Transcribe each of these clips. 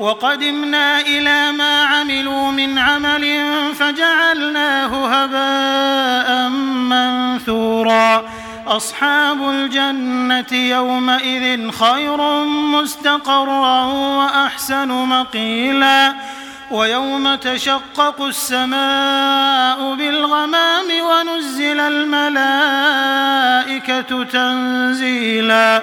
وقدمنا إلى ما عملوا من عمل فجعلناه هباء منثورا. أصحاب الجنة يومئذ خير مستقرا وأحسن مقيلا. ويوم تشقق السماء بالغمام ونزل الملائكة تنزيلاً.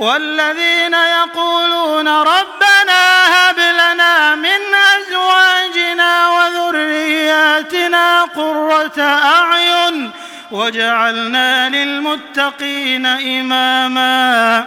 والذين يقولون ربنا هب لنا من أزواجنا وذرياتنا قرة أعين واجعلنا للمتقين إماماً